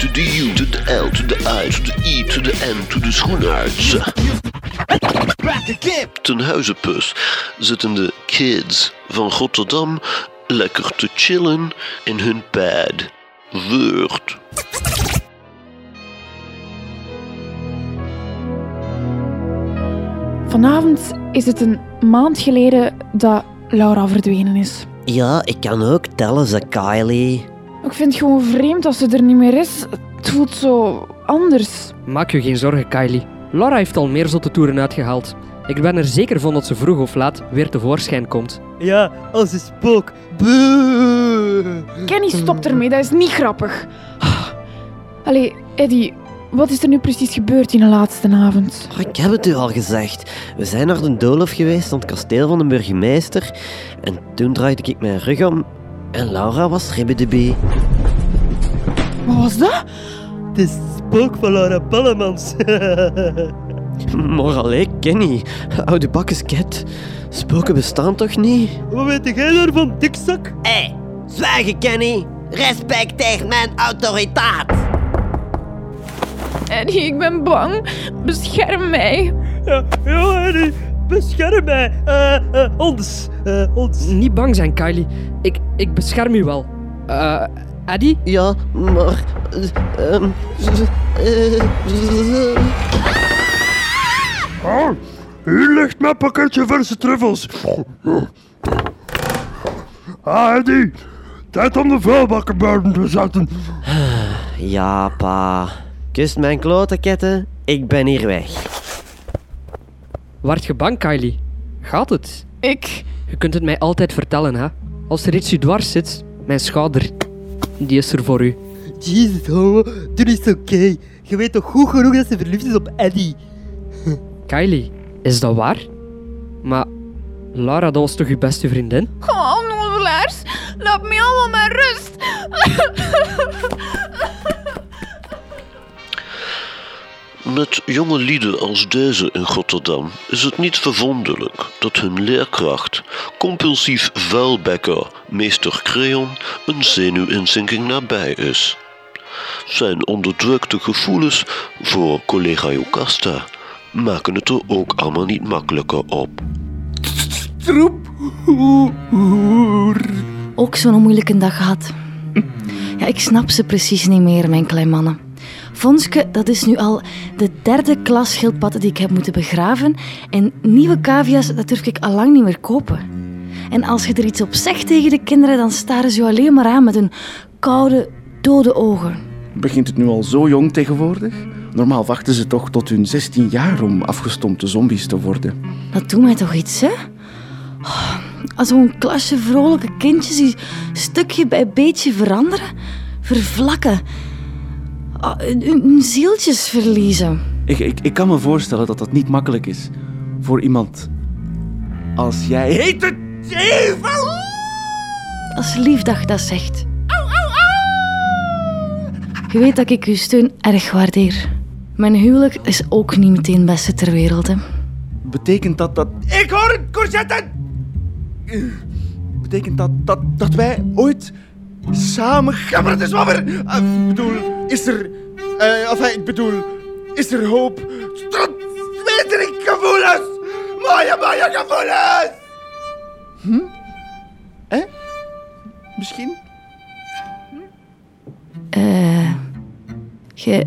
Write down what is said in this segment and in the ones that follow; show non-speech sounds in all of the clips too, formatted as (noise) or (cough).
to the U to the L to the I to the E to the N to de schoenarts. Ten huizenpus zitten de kids van Rotterdam lekker te chillen in hun pad. Word. Vanavond is het een maand geleden dat Laura verdwenen is. Ja, ik kan ook tellen, ze Kylie. Ik vind het gewoon vreemd dat ze er niet meer is. Het voelt zo anders. Maak je geen zorgen, Kylie. Laura heeft al meer zotte toeren uitgehaald. Ik ben er zeker van dat ze vroeg of laat weer tevoorschijn komt. Ja, als een spook. Boe. Kenny, stop ermee, dat is niet grappig. Allee, Eddie, wat is er nu precies gebeurd in de laatste avond? Oh, ik heb het u al gezegd. We zijn naar de doolhof geweest aan het kasteel van de burgemeester. En toen draaide ik mijn rug om en Laura was ribbedebee. Wat was dat? Het is het spook van Laura Pallemans. (laughs) Maar allee, Kenny, oude bakkesket. Spoken bestaan toch niet? Wat weet jij daarvan, dikzak? Hé, hey, zwijgen Kenny. Respecteer mijn autoriteit. Eddie, ik ben bang. Bescherm mij. Ja, ja, Eddie. Bescherm mij. Eh, eh, ons. Eh, ons. Niet bang zijn, Kylie. Ik, ik bescherm u wel. Eh, Eddie? Ja, maar... eh, ehm, eh, eh, Oh, hier ligt mijn pakketje verse truffels. Ah, Eddie. Tijd om de vuilbakken buiten te zetten. Ja, pa. Kust mijn klotenketten. Ik ben hier weg. Word je bang, Kylie? Gaat het? Ik... Je kunt het mij altijd vertellen, hè. Als er iets u dwars zit, mijn schouder, die is er voor u. Jezus, homo. Doe is oké. Je weet toch goed genoeg dat ze verliefd is op Eddie. (laughs) Kylie, is dat waar? Maar Lara, dat was toch uw beste vriendin? Oh, onnozelaars. Laat me allemaal met rust. Met jonge lieden als deze in Rotterdam is het niet verwonderlijk dat hun leerkracht, compulsief vuilbekker meester Creon, een zenuwinzinking nabij is. Zijn onderdrukte gevoelens voor collega Jocasta maken het er ook allemaal niet makkelijker op. Troep. Ook zo'n moeilijke dag gehad. Ja, ik snap ze precies niet meer, mijn kleinmannen. Vonske, dat is nu al de derde klas schildpadden die ik heb moeten begraven. En nieuwe cavia's, dat durf ik al lang niet meer kopen. En als je er iets op zegt tegen de kinderen, dan staren ze je alleen maar aan met hun koude, dode ogen. Begint het nu al zo jong tegenwoordig? Normaal wachten ze toch tot hun 16 jaar om afgestompte zombies te worden. Dat doet mij toch iets, hè? Oh, Als zo'n klasje vrolijke kindjes die stukje bij beetje veranderen, vervlakken, hun, hun zieltjes verliezen. Ik, ik, ik kan me voorstellen dat dat niet makkelijk is voor iemand als jij. Heet het Eva? Als lief dat je dat zegt. Je weet dat ik uw steun erg waardeer. Mijn huwelijk is ook niet meteen het beste ter wereld, hè. Betekent dat dat. Ik hoor het, courgetten! Betekent dat dat, dat wij ooit samen gaan? Het is wabber! Uh, ik bedoel, is er. eh enfin, ik bedoel, is er hoop? Tot betere gevoelens! Mooie, mooie gevoelens! Hm? Eh? Misschien? Eh... Je...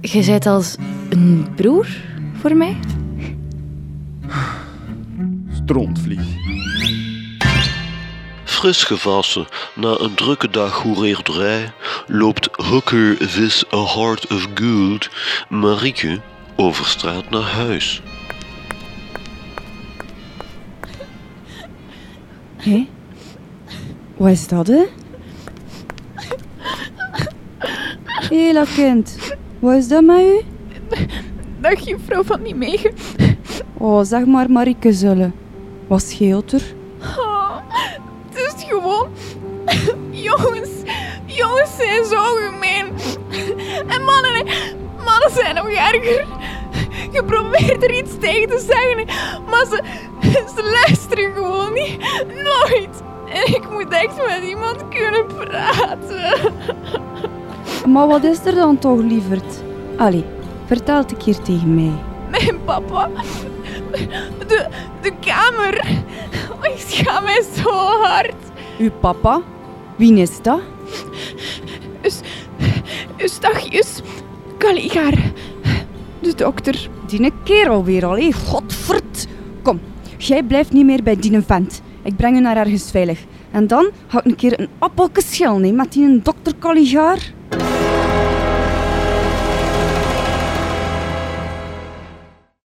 Je, zijt als een broer voor mij? Strontvlieg. Fris gewassen na een drukke dag hoereerderij loopt Hooker This A Heart of Gold Marieke over straat naar huis. Hé? Wat is dat, hè? Hé, dat kind. Wat is dat met u? Dag, juffrouw van Nijmegen. Oh, zeg maar Marieke zullen. Wat scheelt er? Gewoon... Jongens, jongens zijn zo gemeen. En mannen, mannen zijn nog erger. Je probeert er iets tegen te zeggen, maar ze, ze luisteren gewoon niet. Nooit. En ik moet echt met iemand kunnen praten. Maar wat is er dan toch, lieverd? Allee, vertel het een keer tegen mij. Mijn papa. De, de kamer. Oh, ik schaam mij zo hard. Uw papa? Wie is dat? Eustachius Caligaar. De dokter. Die kerel weer al, hé, godverd. Kom, jij blijft niet meer bij die vent. Ik breng u naar ergens veilig. En dan ga ik een keer een appelke schil nemen met die dokter Caligaar.